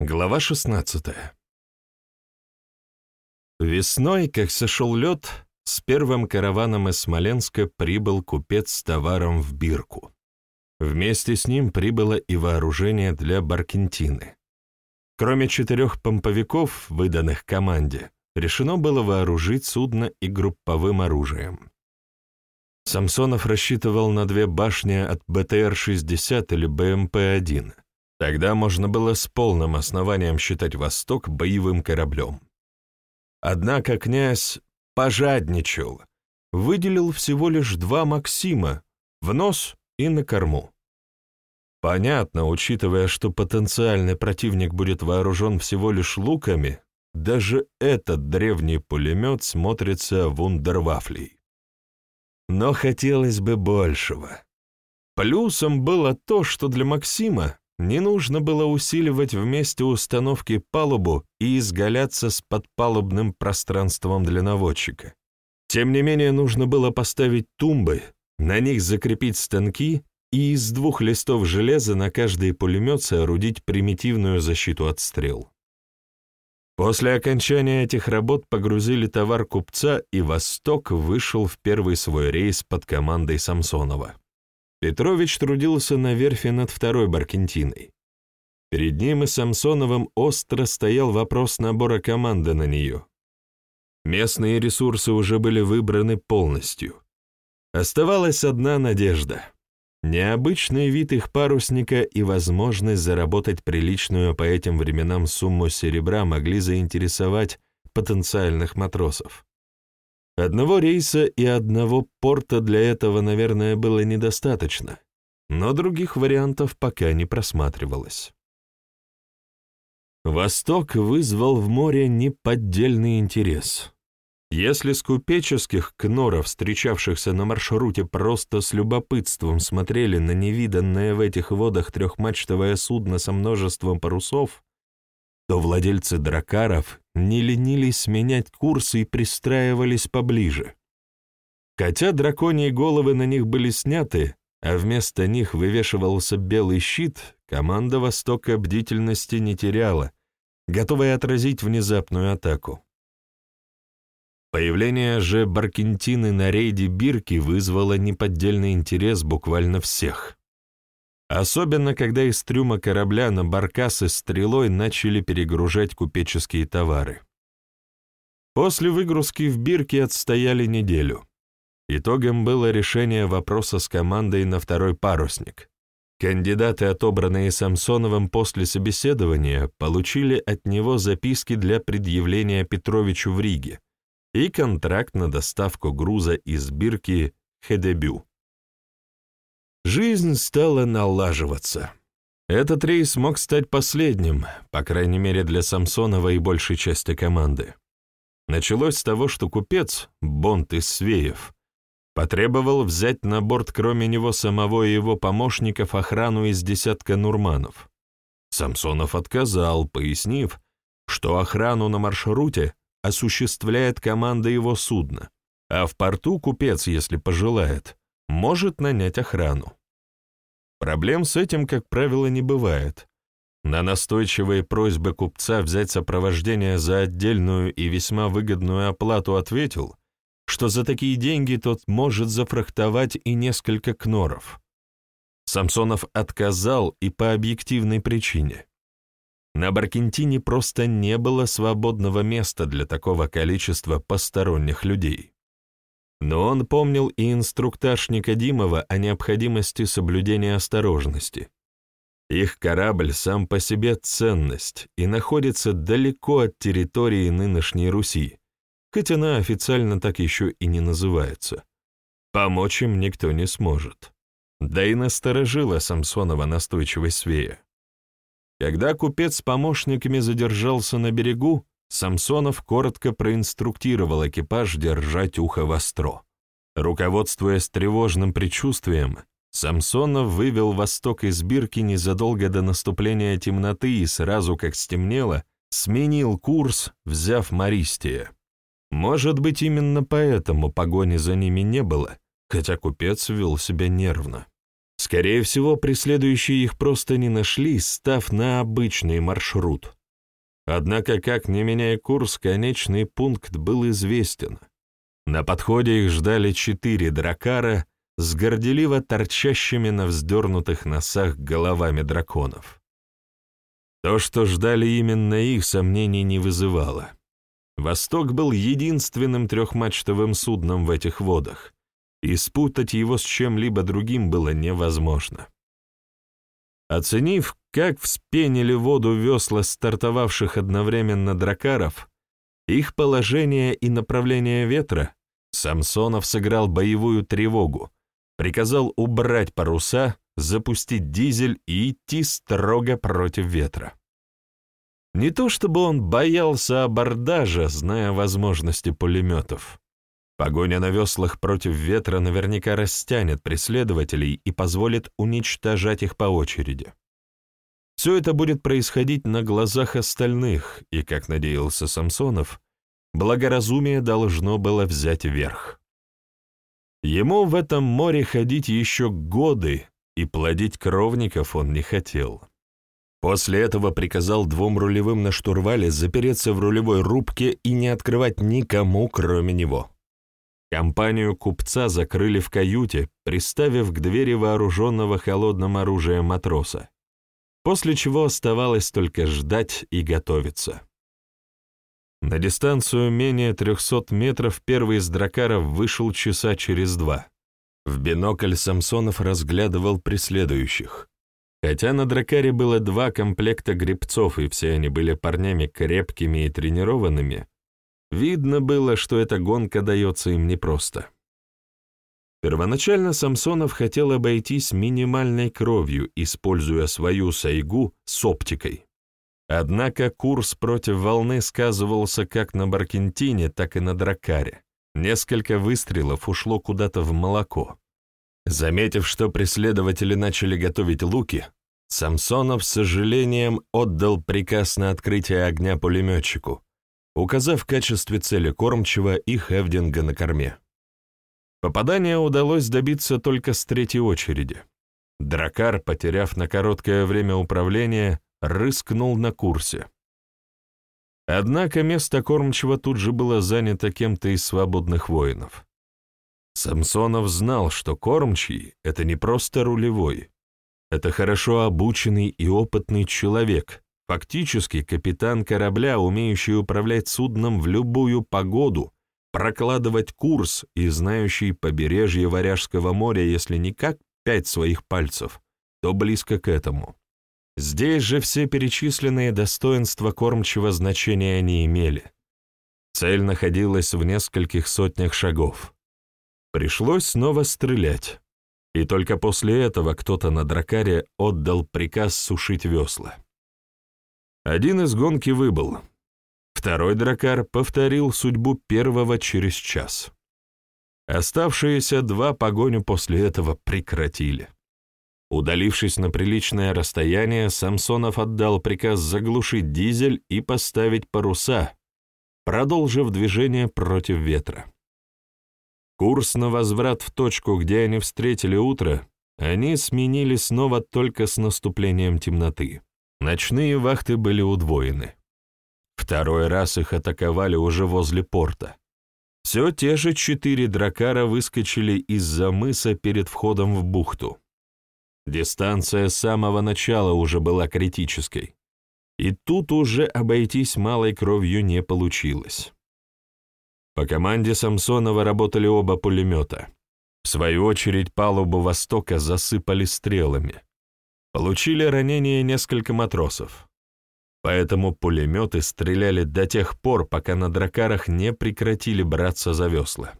Глава 16 Весной, как сошел лед, с первым караваном из Смоленска прибыл купец с товаром в Бирку. Вместе с ним прибыло и вооружение для Баркентины. Кроме четырех помповиков, выданных команде, решено было вооружить судно и групповым оружием. Самсонов рассчитывал на две башни от БТР-60 или БМП-1. Тогда можно было с полным основанием считать «Восток» боевым кораблем. Однако князь пожадничал, выделил всего лишь два «Максима» в нос и на корму. Понятно, учитывая, что потенциальный противник будет вооружен всего лишь луками, даже этот древний пулемет смотрится вундервафлей. Но хотелось бы большего. Плюсом было то, что для Максима не нужно было усиливать вместе установки палубу и изгаляться с подпалубным пространством для наводчика. Тем не менее, нужно было поставить тумбы, на них закрепить станки и из двух листов железа на каждый пулемет соорудить примитивную защиту от стрел. После окончания этих работ погрузили товар купца, и «Восток» вышел в первый свой рейс под командой Самсонова. Петрович трудился на верфи над второй Баркентиной. Перед ним и Самсоновым остро стоял вопрос набора команды на нее. Местные ресурсы уже были выбраны полностью. Оставалась одна надежда. Необычный вид их парусника и возможность заработать приличную по этим временам сумму серебра могли заинтересовать потенциальных матросов. Одного рейса и одного порта для этого, наверное, было недостаточно, но других вариантов пока не просматривалось. Восток вызвал в море неподдельный интерес. Если с купеческих кноров, встречавшихся на маршруте, просто с любопытством смотрели на невиданное в этих водах трехмачтовое судно со множеством парусов, то владельцы дракаров не ленились менять курсы и пристраивались поближе. Хотя драконьи головы на них были сняты, а вместо них вывешивался белый щит, команда Востока бдительности не теряла, готовая отразить внезапную атаку. Появление же Баркентины на рейде Бирки вызвало неподдельный интерес буквально всех. Особенно, когда из трюма корабля на баркасы стрелой начали перегружать купеческие товары. После выгрузки в Бирке отстояли неделю. Итогом было решение вопроса с командой на второй парусник. Кандидаты, отобранные Самсоновым после собеседования, получили от него записки для предъявления Петровичу в Риге и контракт на доставку груза из Бирки Хедебю. Жизнь стала налаживаться. Этот рейс мог стать последним, по крайней мере для Самсонова и большей части команды. Началось с того, что купец, Бонд из Свеев, потребовал взять на борт кроме него самого и его помощников охрану из десятка нурманов. Самсонов отказал, пояснив, что охрану на маршруте осуществляет команда его судна, а в порту купец, если пожелает, может нанять охрану. Проблем с этим, как правило, не бывает. На настойчивые просьбы купца взять сопровождение за отдельную и весьма выгодную оплату ответил, что за такие деньги тот может зафрахтовать и несколько кноров. Самсонов отказал и по объективной причине. На Баркентине просто не было свободного места для такого количества посторонних людей. Но он помнил и инструктаж Никодимова о необходимости соблюдения осторожности. Их корабль сам по себе ценность и находится далеко от территории нынешней Руси, хоть она официально так еще и не называется. Помочь им никто не сможет. Да и насторожила Самсонова настойчивость Свея. Когда купец с помощниками задержался на берегу, Самсонов коротко проинструктировал экипаж держать ухо востро. Руководствуясь тревожным предчувствием, Самсонов вывел восток из Бирки незадолго до наступления темноты и сразу, как стемнело, сменил курс, взяв Мористия. Может быть, именно поэтому погони за ними не было, хотя купец вел себя нервно. Скорее всего, преследующие их просто не нашли, став на обычный маршрут. Однако, как не меняя курс, конечный пункт был известен. На подходе их ждали четыре дракара с горделиво торчащими на вздернутых носах головами драконов. То, что ждали именно их, сомнений не вызывало. «Восток» был единственным трехмачтовым судном в этих водах, и спутать его с чем-либо другим было невозможно. Оценив, как вспенили воду весла стартовавших одновременно дракаров, их положение и направление ветра, Самсонов сыграл боевую тревогу, приказал убрать паруса, запустить дизель и идти строго против ветра. Не то чтобы он боялся абордажа, зная возможности пулеметов. Погоня на веслах против ветра наверняка растянет преследователей и позволит уничтожать их по очереди. Все это будет происходить на глазах остальных, и, как надеялся Самсонов, благоразумие должно было взять верх. Ему в этом море ходить еще годы, и плодить кровников он не хотел. После этого приказал двум рулевым на штурвале запереться в рулевой рубке и не открывать никому, кроме него. Компанию купца закрыли в каюте, приставив к двери вооруженного холодным оружием матроса, после чего оставалось только ждать и готовиться. На дистанцию менее 300 метров первый из дракаров вышел часа через два. В бинокль Самсонов разглядывал преследующих. Хотя на дракаре было два комплекта гребцов, и все они были парнями крепкими и тренированными, Видно было, что эта гонка дается им непросто. Первоначально Самсонов хотел обойтись минимальной кровью, используя свою сайгу с оптикой. Однако курс против волны сказывался как на Баркентине, так и на Дракаре. Несколько выстрелов ушло куда-то в молоко. Заметив, что преследователи начали готовить луки, Самсонов с сожалением отдал приказ на открытие огня пулеметчику, указав в качестве цели кормчего и Хевдинга на корме. Попадания удалось добиться только с третьей очереди. Дракар, потеряв на короткое время управления, рыскнул на курсе. Однако место кормчего тут же было занято кем-то из свободных воинов. Самсонов знал, что кормчий — это не просто рулевой. Это хорошо обученный и опытный человек, Фактически капитан корабля, умеющий управлять судном в любую погоду, прокладывать курс и знающий побережье Варяжского моря, если не как пять своих пальцев, то близко к этому. Здесь же все перечисленные достоинства кормчего значения не имели. Цель находилась в нескольких сотнях шагов. Пришлось снова стрелять, и только после этого кто-то на дракаре отдал приказ сушить весла. Один из гонки выбыл. Второй дракар повторил судьбу первого через час. Оставшиеся два погоню после этого прекратили. Удалившись на приличное расстояние, Самсонов отдал приказ заглушить дизель и поставить паруса, продолжив движение против ветра. Курс на возврат в точку, где они встретили утро, они сменили снова только с наступлением темноты. Ночные вахты были удвоены. Второй раз их атаковали уже возле порта. Все те же четыре дракара выскочили из-за мыса перед входом в бухту. Дистанция с самого начала уже была критической. И тут уже обойтись малой кровью не получилось. По команде Самсонова работали оба пулемета. В свою очередь палубу «Востока» засыпали стрелами. Получили ранения несколько матросов. Поэтому пулеметы стреляли до тех пор, пока на дракарах не прекратили браться за весла.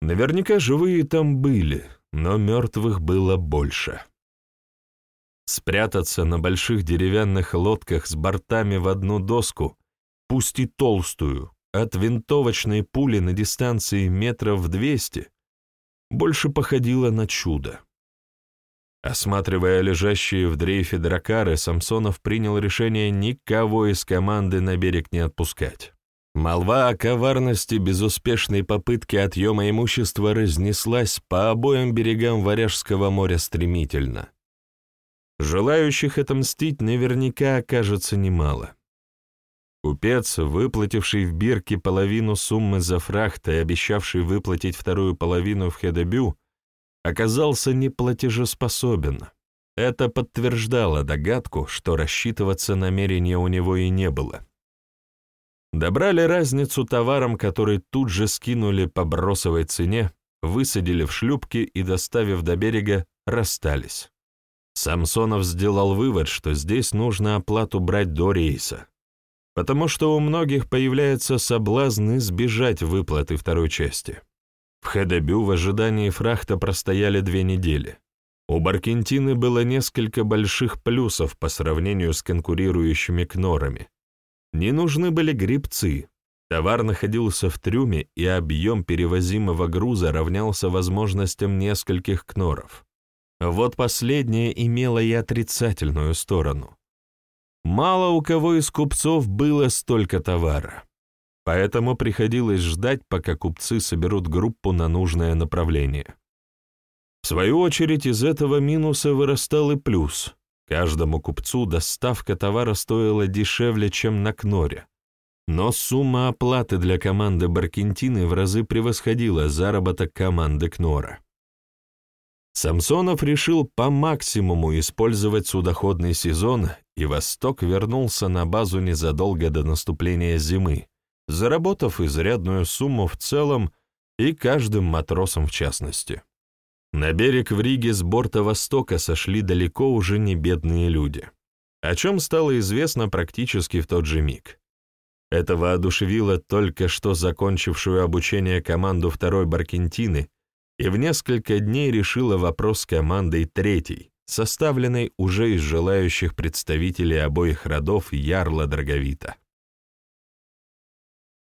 Наверняка живые там были, но мертвых было больше. Спрятаться на больших деревянных лодках с бортами в одну доску, пусть и толстую, от винтовочной пули на дистанции метров двести, больше походило на чудо. Осматривая лежащие в дрейфе дракары, Самсонов принял решение никого из команды на берег не отпускать. Молва о коварности безуспешной попытки отъема имущества разнеслась по обоим берегам Варяжского моря стремительно. Желающих отомстить наверняка окажется немало. Купец, выплативший в бирке половину суммы за фрахт и обещавший выплатить вторую половину в Хедебю, оказался неплатежеспособен. Это подтверждало догадку, что рассчитываться намерения у него и не было. Добрали разницу товарам, который тут же скинули по бросовой цене, высадили в шлюпки и, доставив до берега, расстались. Самсонов сделал вывод, что здесь нужно оплату брать до рейса, потому что у многих появляется соблазн избежать выплаты второй части. В Хедебю в ожидании фрахта простояли две недели. У Баркентины было несколько больших плюсов по сравнению с конкурирующими кнорами, не нужны были грибцы. Товар находился в трюме, и объем перевозимого груза равнялся возможностям нескольких кноров. Вот последнее имело и отрицательную сторону. Мало у кого из купцов было столько товара. Поэтому приходилось ждать, пока купцы соберут группу на нужное направление. В свою очередь из этого минуса вырастал и плюс. Каждому купцу доставка товара стоила дешевле, чем на Кноре. Но сумма оплаты для команды Баркентины в разы превосходила заработок команды Кнора. Самсонов решил по максимуму использовать судоходный сезон, и Восток вернулся на базу незадолго до наступления зимы, заработав изрядную сумму в целом и каждым матросом в частности. На берег в Риге с борта «Востока» сошли далеко уже не бедные люди, о чем стало известно практически в тот же миг. Это воодушевило только что закончившую обучение команду второй Баркентины и в несколько дней решило вопрос с командой третьей, составленной уже из желающих представителей обоих родов Ярла Драговита.